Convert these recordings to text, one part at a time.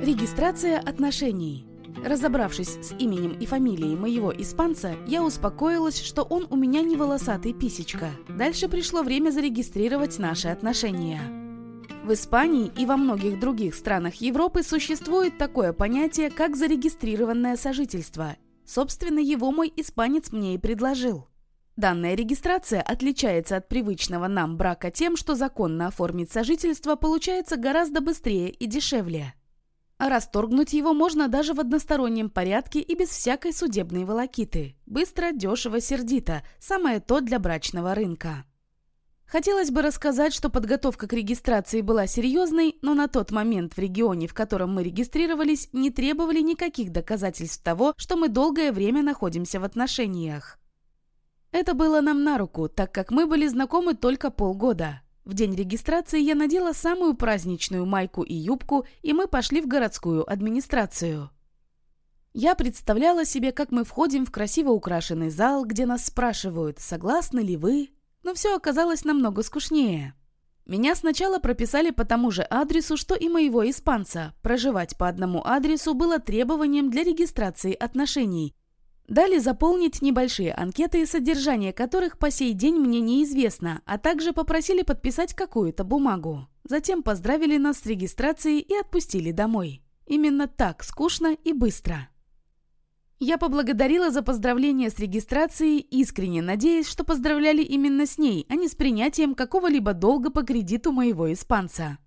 Регистрация отношений. Разобравшись с именем и фамилией моего испанца, я успокоилась, что он у меня не волосатый писечка. Дальше пришло время зарегистрировать наши отношения. В Испании и во многих других странах Европы существует такое понятие, как зарегистрированное сожительство. Собственно, его мой испанец мне и предложил. Данная регистрация отличается от привычного нам брака тем, что законно оформить сожительство получается гораздо быстрее и дешевле. А расторгнуть его можно даже в одностороннем порядке и без всякой судебной волокиты. Быстро, дешево, сердито. Самое то для брачного рынка. Хотелось бы рассказать, что подготовка к регистрации была серьезной, но на тот момент в регионе, в котором мы регистрировались, не требовали никаких доказательств того, что мы долгое время находимся в отношениях. Это было нам на руку, так как мы были знакомы только полгода. В день регистрации я надела самую праздничную майку и юбку, и мы пошли в городскую администрацию. Я представляла себе, как мы входим в красиво украшенный зал, где нас спрашивают, согласны ли вы, но все оказалось намного скучнее. Меня сначала прописали по тому же адресу, что и моего испанца. Проживать по одному адресу было требованием для регистрации отношений, Дали заполнить небольшие анкеты, содержание которых по сей день мне неизвестно, а также попросили подписать какую-то бумагу. Затем поздравили нас с регистрацией и отпустили домой. Именно так, скучно и быстро. Я поблагодарила за поздравление с регистрацией, искренне надеясь, что поздравляли именно с ней, а не с принятием какого-либо долга по кредиту моего испанца.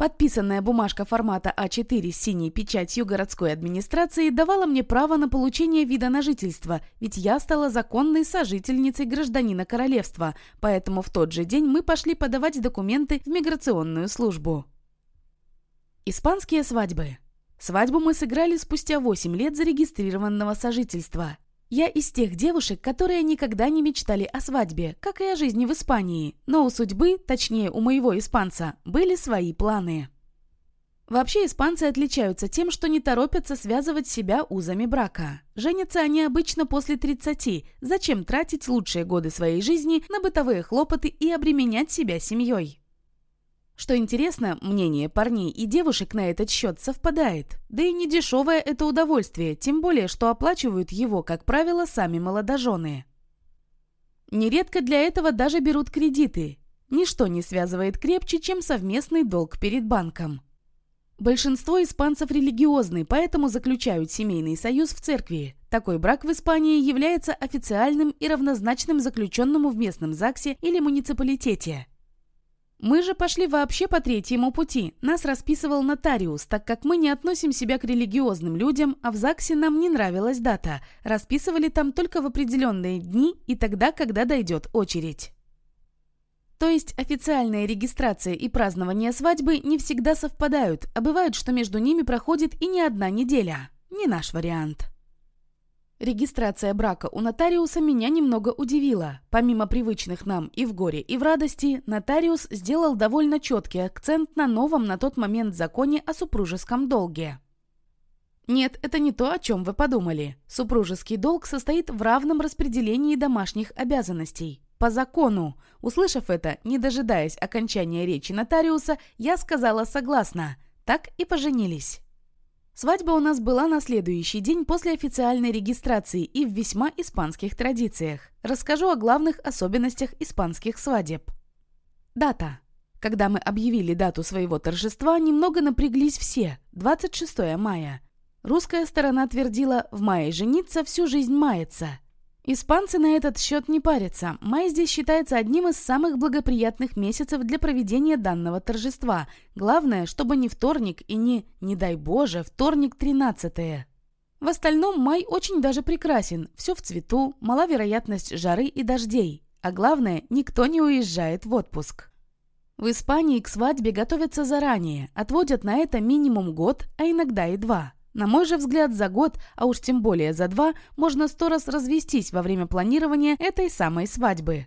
Подписанная бумажка формата А4 с синей печатью городской администрации давала мне право на получение вида на жительство, ведь я стала законной сожительницей гражданина королевства, поэтому в тот же день мы пошли подавать документы в миграционную службу. Испанские свадьбы. Свадьбу мы сыграли спустя 8 лет зарегистрированного сожительства. Я из тех девушек, которые никогда не мечтали о свадьбе, как и о жизни в Испании, но у судьбы, точнее у моего испанца, были свои планы. Вообще испанцы отличаются тем, что не торопятся связывать себя узами брака. Женятся они обычно после 30. Зачем тратить лучшие годы своей жизни на бытовые хлопоты и обременять себя семьей? Что интересно, мнение парней и девушек на этот счет совпадает. Да и не дешевое это удовольствие, тем более, что оплачивают его, как правило, сами молодожены. Нередко для этого даже берут кредиты. Ничто не связывает крепче, чем совместный долг перед банком. Большинство испанцев религиозны, поэтому заключают семейный союз в церкви. Такой брак в Испании является официальным и равнозначным заключенному в местном ЗАГСе или муниципалитете. Мы же пошли вообще по третьему пути. Нас расписывал нотариус, так как мы не относим себя к религиозным людям, а в ЗАГСе нам не нравилась дата. Расписывали там только в определенные дни и тогда, когда дойдет очередь. То есть официальная регистрация и празднование свадьбы не всегда совпадают, а бывает, что между ними проходит и не одна неделя. Не наш вариант. Регистрация брака у нотариуса меня немного удивила. Помимо привычных нам и в горе, и в радости, нотариус сделал довольно четкий акцент на новом на тот момент законе о супружеском долге. Нет, это не то, о чем вы подумали. Супружеский долг состоит в равном распределении домашних обязанностей. По закону. Услышав это, не дожидаясь окончания речи нотариуса, я сказала согласно. Так и поженились. Свадьба у нас была на следующий день после официальной регистрации и в весьма испанских традициях. Расскажу о главных особенностях испанских свадеб. Дата. Когда мы объявили дату своего торжества, немного напряглись все. 26 мая. Русская сторона твердила «в мае жениться, всю жизнь мается». Испанцы на этот счет не парятся. Май здесь считается одним из самых благоприятных месяцев для проведения данного торжества. Главное, чтобы не вторник и не, не дай боже, вторник 13 -е. В остальном май очень даже прекрасен. Все в цвету, мала вероятность жары и дождей. А главное, никто не уезжает в отпуск. В Испании к свадьбе готовятся заранее, отводят на это минимум год, а иногда и два. На мой же взгляд, за год, а уж тем более за два, можно сто раз развестись во время планирования этой самой свадьбы.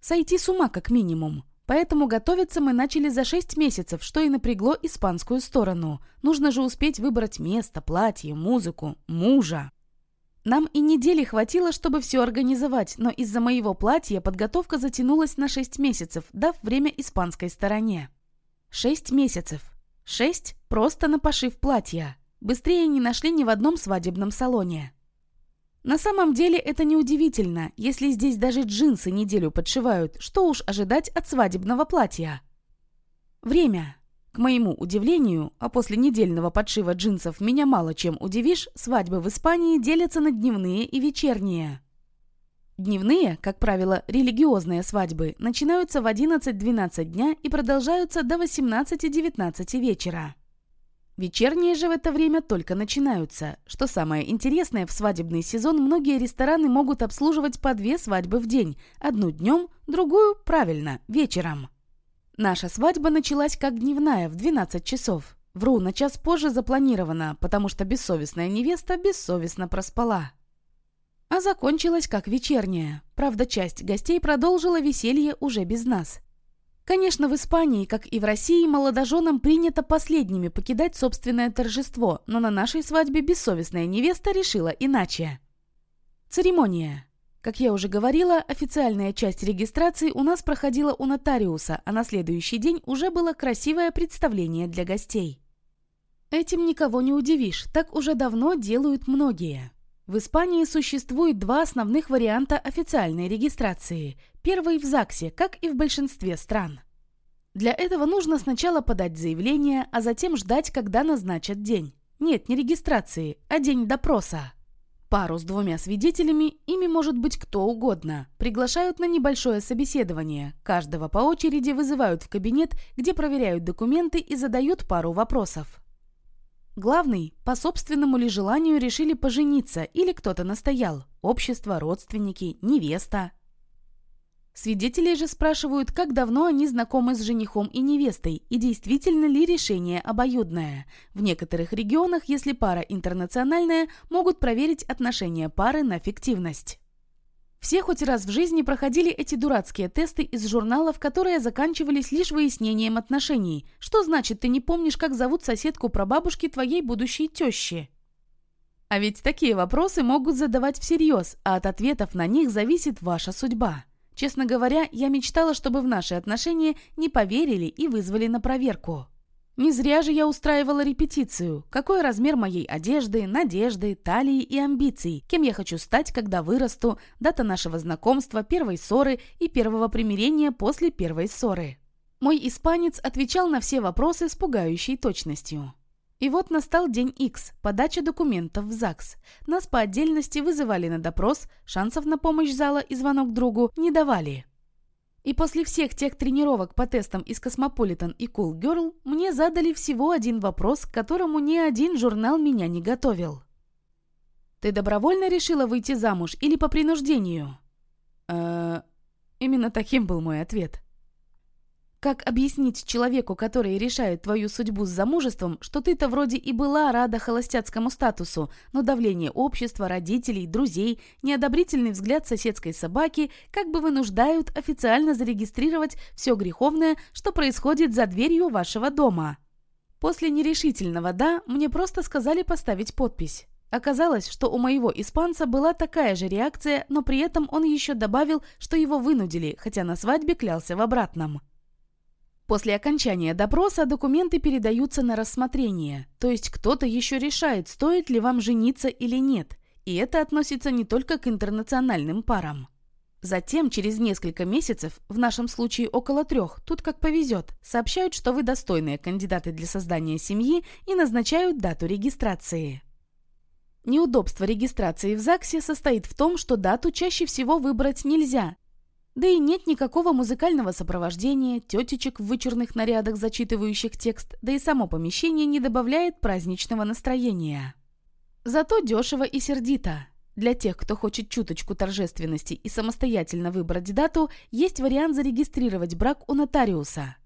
Сойти с ума как минимум. Поэтому готовиться мы начали за шесть месяцев, что и напрягло испанскую сторону. Нужно же успеть выбрать место, платье, музыку, мужа. Нам и недели хватило, чтобы все организовать, но из-за моего платья подготовка затянулась на шесть месяцев, дав время испанской стороне. Шесть месяцев. Шесть – просто на пошив платья. Быстрее не нашли ни в одном свадебном салоне. На самом деле это неудивительно, если здесь даже джинсы неделю подшивают, что уж ожидать от свадебного платья. Время. К моему удивлению, а после недельного подшива джинсов меня мало чем удивишь, свадьбы в Испании делятся на дневные и вечерние. Дневные, как правило, религиозные свадьбы, начинаются в 11-12 дня и продолжаются до 18-19 вечера. Вечерние же в это время только начинаются. Что самое интересное, в свадебный сезон многие рестораны могут обслуживать по две свадьбы в день. Одну днем, другую, правильно, вечером. Наша свадьба началась как дневная, в 12 часов. Вру, на час позже запланировано, потому что бессовестная невеста бессовестно проспала. А закончилась как вечерняя. Правда, часть гостей продолжила веселье уже без нас. Конечно, в Испании, как и в России, молодоженам принято последними покидать собственное торжество, но на нашей свадьбе бессовестная невеста решила иначе. Церемония. Как я уже говорила, официальная часть регистрации у нас проходила у нотариуса, а на следующий день уже было красивое представление для гостей. Этим никого не удивишь, так уже давно делают многие. В Испании существует два основных варианта официальной регистрации. Первый в ЗАГСе, как и в большинстве стран. Для этого нужно сначала подать заявление, а затем ждать, когда назначат день. Нет, не регистрации, а день допроса. Пару с двумя свидетелями, ими может быть кто угодно. Приглашают на небольшое собеседование. Каждого по очереди вызывают в кабинет, где проверяют документы и задают пару вопросов. Главный, по собственному ли желанию решили пожениться или кто-то настоял. Общество, родственники, невеста. Свидетелей же спрашивают, как давно они знакомы с женихом и невестой, и действительно ли решение обоюдное. В некоторых регионах, если пара интернациональная, могут проверить отношения пары на фиктивность. Все хоть раз в жизни проходили эти дурацкие тесты из журналов, которые заканчивались лишь выяснением отношений. Что значит, ты не помнишь, как зовут соседку прабабушки твоей будущей тещи? А ведь такие вопросы могут задавать всерьез, а от ответов на них зависит ваша судьба. Честно говоря, я мечтала, чтобы в наши отношения не поверили и вызвали на проверку. Не зря же я устраивала репетицию. Какой размер моей одежды, надежды, талии и амбиций? Кем я хочу стать, когда вырасту? Дата нашего знакомства, первой ссоры и первого примирения после первой ссоры. Мой испанец отвечал на все вопросы с пугающей точностью. И вот настал день X, подача документов в ЗАГС. Нас по отдельности вызывали на допрос, шансов на помощь зала и звонок другу не давали. И после всех тех тренировок по тестам из Cosmopolitan и Cool Girl мне задали всего один вопрос, к которому ни один журнал меня не готовил. «Ты добровольно решила выйти замуж или по принуждению?» «Э-э...» Именно таким был мой ответ. Как объяснить человеку, который решает твою судьбу с замужеством, что ты-то вроде и была рада холостяцкому статусу, но давление общества, родителей, друзей, неодобрительный взгляд соседской собаки как бы вынуждают официально зарегистрировать все греховное, что происходит за дверью вашего дома? После нерешительного «да» мне просто сказали поставить подпись. Оказалось, что у моего испанца была такая же реакция, но при этом он еще добавил, что его вынудили, хотя на свадьбе клялся в обратном. После окончания допроса документы передаются на рассмотрение, то есть кто-то еще решает, стоит ли вам жениться или нет, и это относится не только к интернациональным парам. Затем, через несколько месяцев, в нашем случае около трех, тут как повезет, сообщают, что вы достойные кандидаты для создания семьи и назначают дату регистрации. Неудобство регистрации в ЗАГСе состоит в том, что дату чаще всего выбрать нельзя, да и нет никакого музыкального сопровождения, тетечек в вычурных нарядах, зачитывающих текст, да и само помещение не добавляет праздничного настроения. Зато дешево и сердито. Для тех, кто хочет чуточку торжественности и самостоятельно выбрать дату, есть вариант зарегистрировать брак у нотариуса.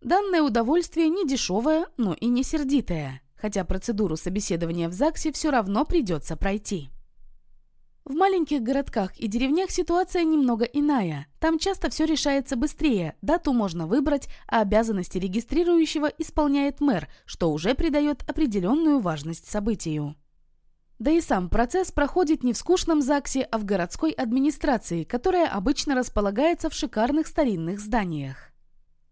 Данное удовольствие не дешевое, но и не сердитое, хотя процедуру собеседования в ЗАГСе все равно придется пройти. В маленьких городках и деревнях ситуация немного иная. Там часто все решается быстрее, дату можно выбрать, а обязанности регистрирующего исполняет мэр, что уже придает определенную важность событию. Да и сам процесс проходит не в скучном ЗАГСе, а в городской администрации, которая обычно располагается в шикарных старинных зданиях.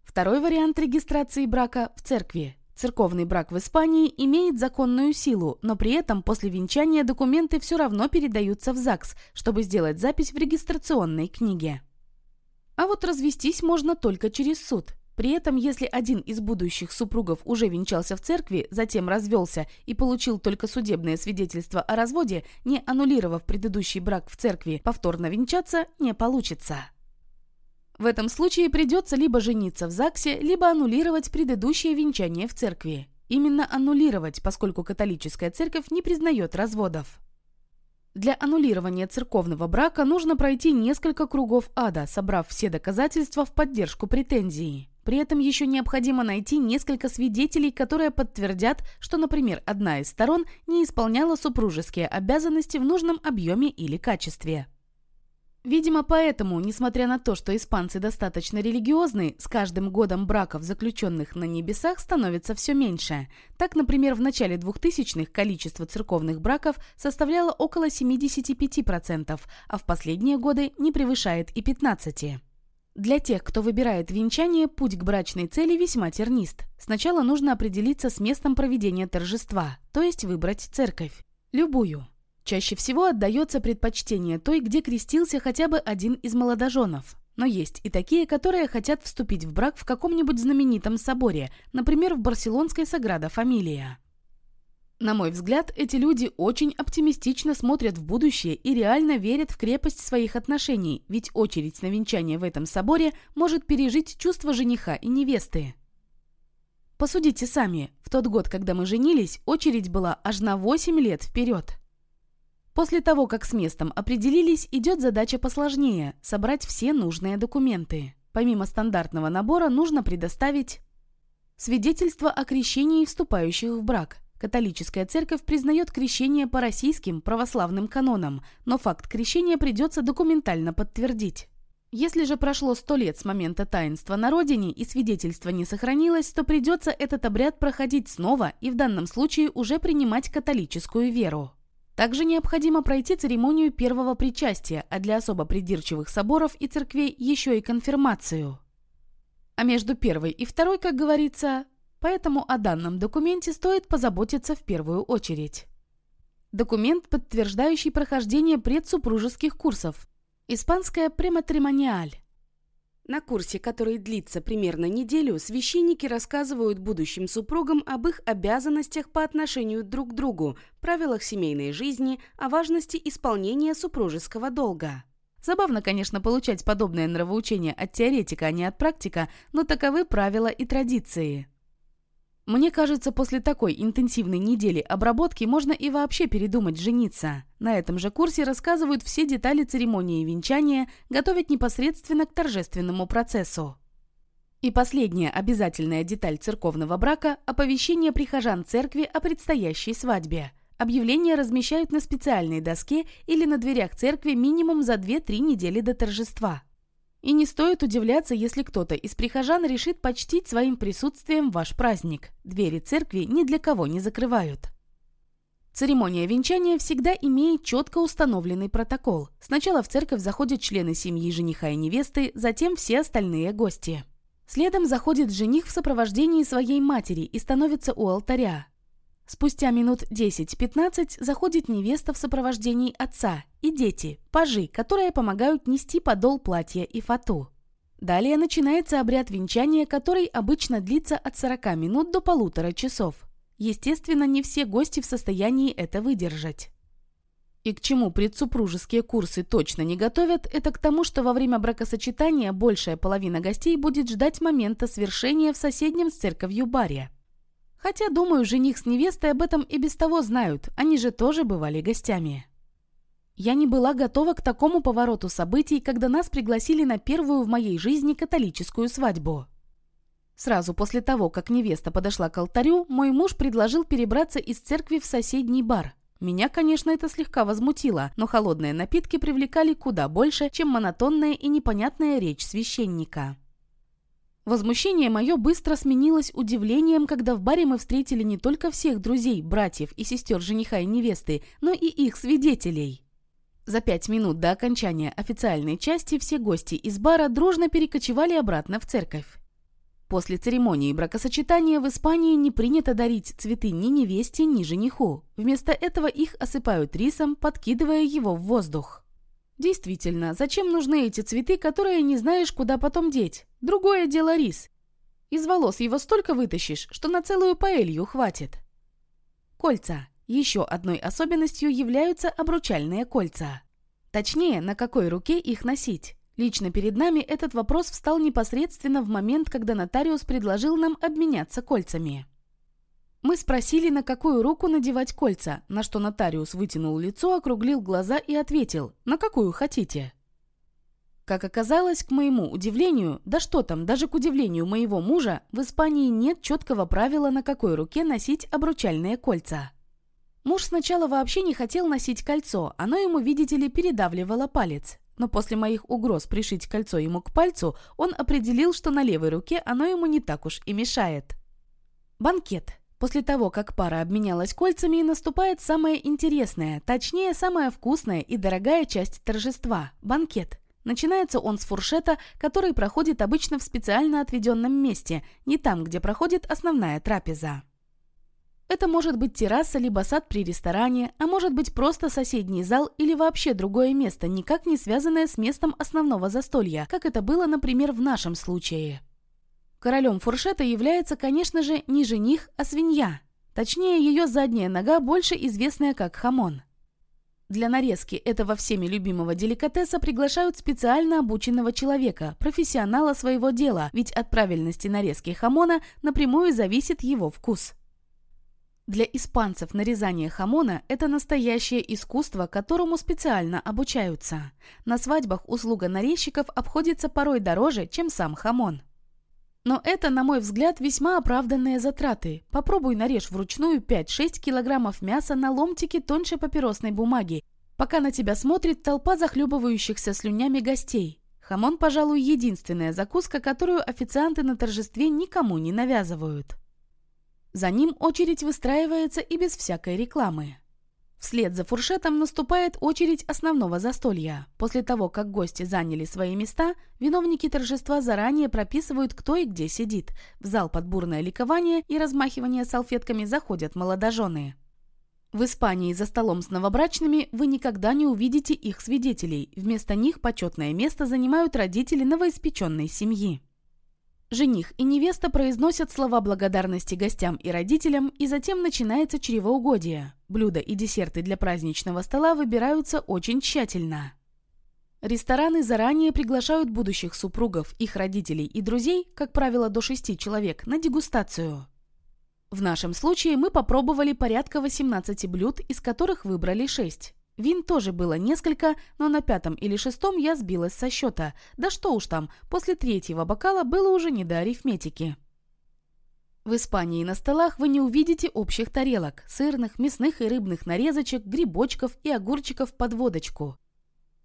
Второй вариант регистрации брака – в церкви. Церковный брак в Испании имеет законную силу, но при этом после венчания документы все равно передаются в ЗАГС, чтобы сделать запись в регистрационной книге. А вот развестись можно только через суд. При этом, если один из будущих супругов уже венчался в церкви, затем развелся и получил только судебное свидетельство о разводе, не аннулировав предыдущий брак в церкви, повторно венчаться не получится. В этом случае придется либо жениться в ЗАГСе, либо аннулировать предыдущее венчание в церкви. Именно аннулировать, поскольку католическая церковь не признает разводов. Для аннулирования церковного брака нужно пройти несколько кругов ада, собрав все доказательства в поддержку претензии. При этом еще необходимо найти несколько свидетелей, которые подтвердят, что, например, одна из сторон не исполняла супружеские обязанности в нужном объеме или качестве. Видимо, поэтому, несмотря на то, что испанцы достаточно религиозны, с каждым годом браков, заключенных на небесах, становится все меньше. Так, например, в начале 2000-х количество церковных браков составляло около 75%, а в последние годы не превышает и 15%. Для тех, кто выбирает венчание, путь к брачной цели весьма тернист. Сначала нужно определиться с местом проведения торжества, то есть выбрать церковь. Любую. Чаще всего отдается предпочтение той, где крестился хотя бы один из молодоженов. Но есть и такие, которые хотят вступить в брак в каком-нибудь знаменитом соборе, например, в барселонской Саграда Фамилия. На мой взгляд, эти люди очень оптимистично смотрят в будущее и реально верят в крепость своих отношений, ведь очередь на венчание в этом соборе может пережить чувство жениха и невесты. Посудите сами, в тот год, когда мы женились, очередь была аж на 8 лет вперед. После того, как с местом определились, идет задача посложнее – собрать все нужные документы. Помимо стандартного набора нужно предоставить свидетельство о крещении вступающих в брак. Католическая церковь признает крещение по российским православным канонам, но факт крещения придется документально подтвердить. Если же прошло сто лет с момента таинства на родине и свидетельство не сохранилось, то придется этот обряд проходить снова и в данном случае уже принимать католическую веру. Также необходимо пройти церемонию первого причастия, а для особо придирчивых соборов и церквей еще и конфирмацию. А между первой и второй, как говорится, поэтому о данном документе стоит позаботиться в первую очередь. Документ, подтверждающий прохождение предсупружеских курсов. Испанская прематримониаль. На курсе, который длится примерно неделю, священники рассказывают будущим супругам об их обязанностях по отношению друг к другу, правилах семейной жизни, о важности исполнения супружеского долга. Забавно, конечно, получать подобное нравоучение от теоретика, а не от практика, но таковы правила и традиции. Мне кажется, после такой интенсивной недели обработки можно и вообще передумать жениться. На этом же курсе рассказывают все детали церемонии венчания, готовят непосредственно к торжественному процессу. И последняя обязательная деталь церковного брака – оповещение прихожан церкви о предстоящей свадьбе. Объявления размещают на специальной доске или на дверях церкви минимум за 2-3 недели до торжества. И не стоит удивляться, если кто-то из прихожан решит почтить своим присутствием ваш праздник. Двери церкви ни для кого не закрывают. Церемония венчания всегда имеет четко установленный протокол. Сначала в церковь заходят члены семьи жениха и невесты, затем все остальные гости. Следом заходит жених в сопровождении своей матери и становится у алтаря. Спустя минут 10-15 заходит невеста в сопровождении отца и дети, пажи, которые помогают нести подол платья и фату. Далее начинается обряд венчания, который обычно длится от 40 минут до полутора часов. Естественно, не все гости в состоянии это выдержать. И к чему предсупружеские курсы точно не готовят, это к тому, что во время бракосочетания большая половина гостей будет ждать момента свершения в соседнем с церковью баре. Хотя, думаю, жених с невестой об этом и без того знают, они же тоже бывали гостями. Я не была готова к такому повороту событий, когда нас пригласили на первую в моей жизни католическую свадьбу. Сразу после того, как невеста подошла к алтарю, мой муж предложил перебраться из церкви в соседний бар. Меня, конечно, это слегка возмутило, но холодные напитки привлекали куда больше, чем монотонная и непонятная речь священника. Возмущение мое быстро сменилось удивлением, когда в баре мы встретили не только всех друзей, братьев и сестер жениха и невесты, но и их свидетелей. За пять минут до окончания официальной части все гости из бара дружно перекочевали обратно в церковь. После церемонии бракосочетания в Испании не принято дарить цветы ни невесте, ни жениху. Вместо этого их осыпают рисом, подкидывая его в воздух. Действительно, зачем нужны эти цветы, которые не знаешь, куда потом деть? Другое дело рис. Из волос его столько вытащишь, что на целую паэлью хватит. Кольца. Еще одной особенностью являются обручальные кольца. Точнее, на какой руке их носить. Лично перед нами этот вопрос встал непосредственно в момент, когда нотариус предложил нам обменяться кольцами. Мы спросили, на какую руку надевать кольца, на что нотариус вытянул лицо, округлил глаза и ответил, на какую хотите. Как оказалось, к моему удивлению, да что там, даже к удивлению моего мужа, в Испании нет четкого правила, на какой руке носить обручальные кольца. Муж сначала вообще не хотел носить кольцо, оно ему, видите ли, передавливало палец но после моих угроз пришить кольцо ему к пальцу, он определил, что на левой руке оно ему не так уж и мешает. Банкет. После того, как пара обменялась кольцами, наступает самое интересное, точнее, самая вкусная и дорогая часть торжества – банкет. Начинается он с фуршета, который проходит обычно в специально отведенном месте, не там, где проходит основная трапеза. Это может быть терраса либо сад при ресторане, а может быть просто соседний зал или вообще другое место, никак не связанное с местом основного застолья, как это было, например, в нашем случае. Королем фуршета является, конечно же, не жених, а свинья. Точнее, ее задняя нога, больше известная как хамон. Для нарезки этого всеми любимого деликатеса приглашают специально обученного человека, профессионала своего дела, ведь от правильности нарезки хамона напрямую зависит его вкус. Для испанцев нарезание хамона – это настоящее искусство, которому специально обучаются. На свадьбах услуга нарезчиков обходится порой дороже, чем сам хамон. Но это, на мой взгляд, весьма оправданные затраты. Попробуй нарежь вручную 5-6 килограммов мяса на ломтики тоньше папиросной бумаги, пока на тебя смотрит толпа захлебывающихся слюнями гостей. Хамон, пожалуй, единственная закуска, которую официанты на торжестве никому не навязывают. За ним очередь выстраивается и без всякой рекламы. Вслед за фуршетом наступает очередь основного застолья. После того, как гости заняли свои места, виновники торжества заранее прописывают, кто и где сидит. В зал под бурное ликование и размахивание салфетками заходят молодожены. В Испании за столом с новобрачными вы никогда не увидите их свидетелей. Вместо них почетное место занимают родители новоиспеченной семьи. Жених и невеста произносят слова благодарности гостям и родителям, и затем начинается чревоугодие. Блюда и десерты для праздничного стола выбираются очень тщательно. Рестораны заранее приглашают будущих супругов, их родителей и друзей, как правило, до шести человек, на дегустацию. В нашем случае мы попробовали порядка 18 блюд, из которых выбрали 6. Вин тоже было несколько, но на пятом или шестом я сбилась со счета. Да что уж там, после третьего бокала было уже не до арифметики. В Испании на столах вы не увидите общих тарелок, сырных, мясных и рыбных нарезочек, грибочков и огурчиков под водочку.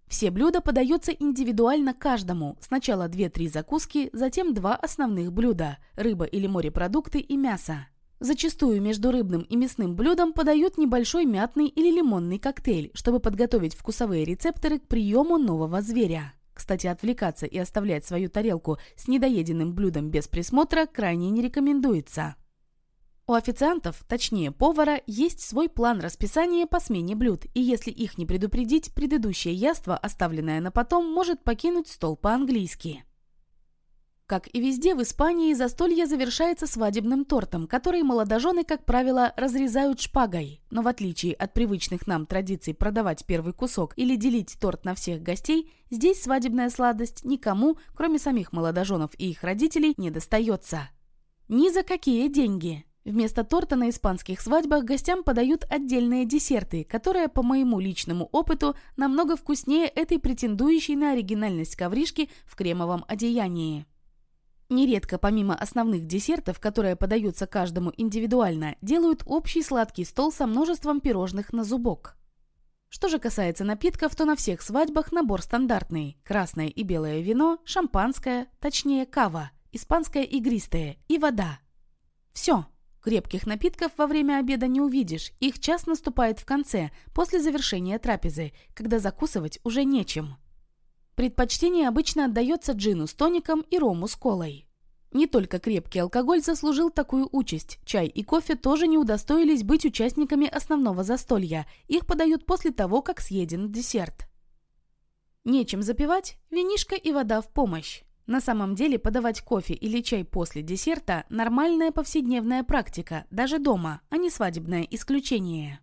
Все блюда подаются индивидуально каждому. Сначала 2-3 закуски, затем два основных блюда – рыба или морепродукты и мясо. Зачастую между рыбным и мясным блюдом подают небольшой мятный или лимонный коктейль, чтобы подготовить вкусовые рецепторы к приему нового зверя. Кстати, отвлекаться и оставлять свою тарелку с недоеденным блюдом без присмотра крайне не рекомендуется. У официантов, точнее повара, есть свой план расписания по смене блюд, и если их не предупредить, предыдущее яство, оставленное на потом, может покинуть стол по-английски. Как и везде в Испании, застолье завершается свадебным тортом, который молодожены, как правило, разрезают шпагой. Но в отличие от привычных нам традиций продавать первый кусок или делить торт на всех гостей, здесь свадебная сладость никому, кроме самих молодоженов и их родителей, не достается. Ни за какие деньги. Вместо торта на испанских свадьбах гостям подают отдельные десерты, которые, по моему личному опыту, намного вкуснее этой претендующей на оригинальность ковришки в кремовом одеянии. Нередко, помимо основных десертов, которые подаются каждому индивидуально, делают общий сладкий стол со множеством пирожных на зубок. Что же касается напитков, то на всех свадьбах набор стандартный. Красное и белое вино, шампанское, точнее кава, испанское игристое и вода. Все. Крепких напитков во время обеда не увидишь, их час наступает в конце, после завершения трапезы, когда закусывать уже нечем. Предпочтение обычно отдается джину с тоником и рому с колой. Не только крепкий алкоголь заслужил такую участь. Чай и кофе тоже не удостоились быть участниками основного застолья. Их подают после того, как съеден десерт. Нечем запивать, винишко и вода в помощь. На самом деле подавать кофе или чай после десерта – нормальная повседневная практика, даже дома, а не свадебное исключение.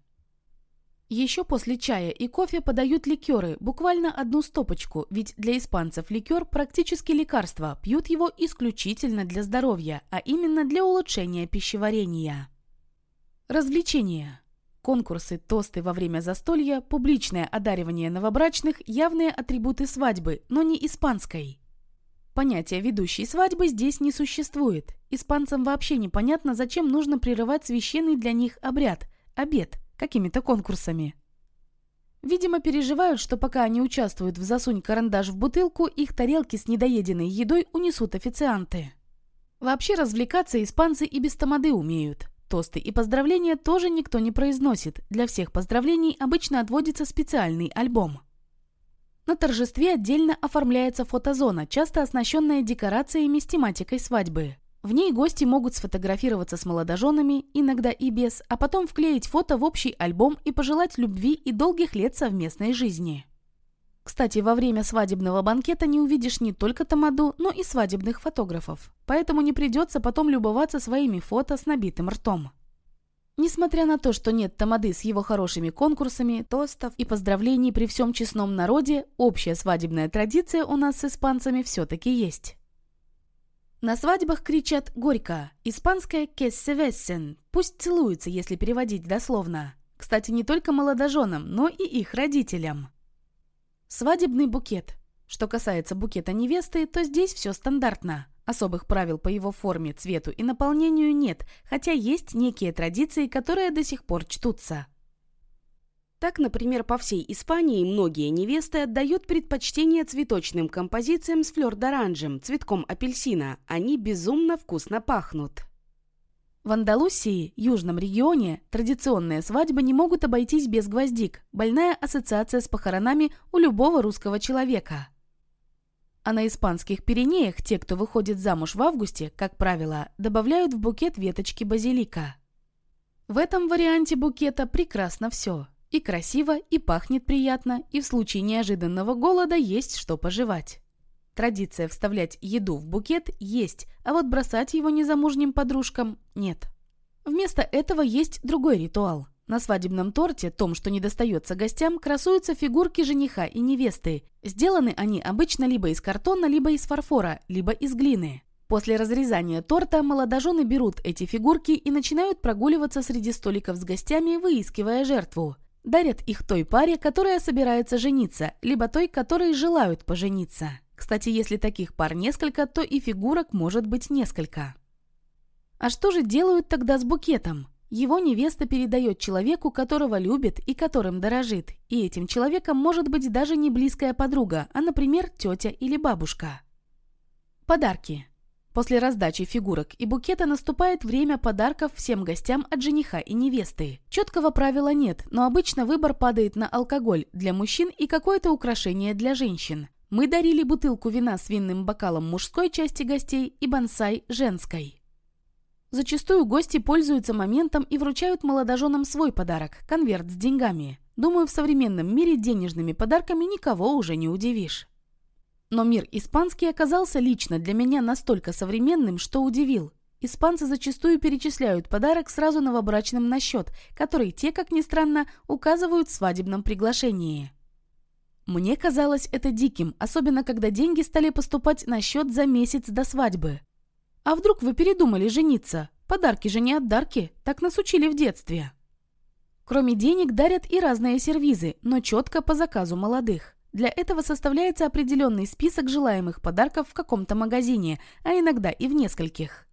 Еще после чая и кофе подают ликеры, буквально одну стопочку, ведь для испанцев ликер практически лекарство, пьют его исключительно для здоровья, а именно для улучшения пищеварения. Развлечения. Конкурсы, тосты во время застолья, публичное одаривание новобрачных – явные атрибуты свадьбы, но не испанской. Понятия ведущей свадьбы здесь не существует. Испанцам вообще непонятно, зачем нужно прерывать священный для них обряд – обед – какими-то конкурсами. Видимо, переживают, что пока они участвуют в «засунь карандаш в бутылку», их тарелки с недоеденной едой унесут официанты. Вообще развлекаться испанцы и без тамады умеют. Тосты и поздравления тоже никто не произносит. Для всех поздравлений обычно отводится специальный альбом. На торжестве отдельно оформляется фотозона, часто оснащенная декорациями с тематикой свадьбы. В ней гости могут сфотографироваться с молодоженами, иногда и без, а потом вклеить фото в общий альбом и пожелать любви и долгих лет совместной жизни. Кстати, во время свадебного банкета не увидишь не только тамаду, но и свадебных фотографов. Поэтому не придется потом любоваться своими фото с набитым ртом. Несмотря на то, что нет тамады с его хорошими конкурсами, тостов и поздравлений при всем честном народе, общая свадебная традиция у нас с испанцами все-таки есть. На свадьбах кричат «горько», испанское «кессевессен», пусть целуются, если переводить дословно. Кстати, не только молодоженам, но и их родителям. Свадебный букет. Что касается букета невесты, то здесь все стандартно. Особых правил по его форме, цвету и наполнению нет, хотя есть некие традиции, которые до сих пор чтутся. Так, например, по всей Испании многие невесты отдают предпочтение цветочным композициям с флёр-д'оранжем, цветком апельсина. Они безумно вкусно пахнут. В Андалусии, южном регионе, традиционные свадьбы не могут обойтись без гвоздик. Больная ассоциация с похоронами у любого русского человека. А на испанских Пиренеях те, кто выходит замуж в августе, как правило, добавляют в букет веточки базилика. В этом варианте букета прекрасно все – и красиво, и пахнет приятно, и в случае неожиданного голода есть что пожевать. Традиция вставлять еду в букет есть, а вот бросать его незамужним подружкам нет. Вместо этого есть другой ритуал. На свадебном торте, том, что не достается гостям, красуются фигурки жениха и невесты. Сделаны они обычно либо из картона, либо из фарфора, либо из глины. После разрезания торта молодожены берут эти фигурки и начинают прогуливаться среди столиков с гостями, выискивая жертву. Дарят их той паре, которая собирается жениться, либо той, которой желают пожениться. Кстати, если таких пар несколько, то и фигурок может быть несколько. А что же делают тогда с букетом? Его невеста передает человеку, которого любит и которым дорожит. И этим человеком может быть даже не близкая подруга, а, например, тетя или бабушка. Подарки. После раздачи фигурок и букета наступает время подарков всем гостям от жениха и невесты. Четкого правила нет, но обычно выбор падает на алкоголь для мужчин и какое-то украшение для женщин. Мы дарили бутылку вина с винным бокалом мужской части гостей и бонсай женской. Зачастую гости пользуются моментом и вручают молодоженам свой подарок – конверт с деньгами. Думаю, в современном мире денежными подарками никого уже не удивишь. Но мир испанский оказался лично для меня настолько современным, что удивил. Испанцы зачастую перечисляют подарок сразу новобрачным на счет, который те, как ни странно, указывают в свадебном приглашении. Мне казалось это диким, особенно когда деньги стали поступать на счет за месяц до свадьбы. А вдруг вы передумали жениться? Подарки же не отдарки, так нас учили в детстве. Кроме денег дарят и разные сервизы, но четко по заказу молодых. Для этого составляется определенный список желаемых подарков в каком-то магазине, а иногда и в нескольких.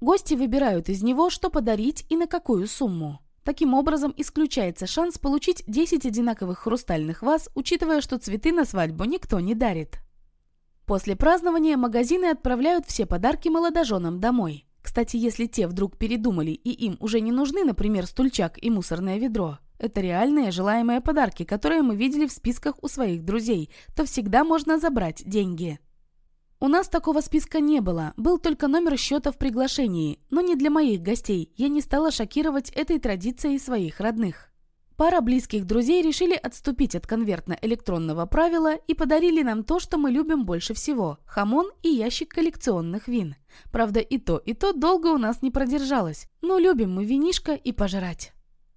Гости выбирают из него, что подарить и на какую сумму. Таким образом, исключается шанс получить 10 одинаковых хрустальных ваз, учитывая, что цветы на свадьбу никто не дарит. После празднования магазины отправляют все подарки молодоженам домой. Кстати, если те вдруг передумали и им уже не нужны, например, стульчак и мусорное ведро, это реальные желаемые подарки, которые мы видели в списках у своих друзей, то всегда можно забрать деньги. У нас такого списка не было, был только номер счета в приглашении, но не для моих гостей, я не стала шокировать этой традицией своих родных. Пара близких друзей решили отступить от конвертно-электронного правила и подарили нам то, что мы любим больше всего – хамон и ящик коллекционных вин. Правда, и то, и то долго у нас не продержалось, но любим мы винишко и пожрать.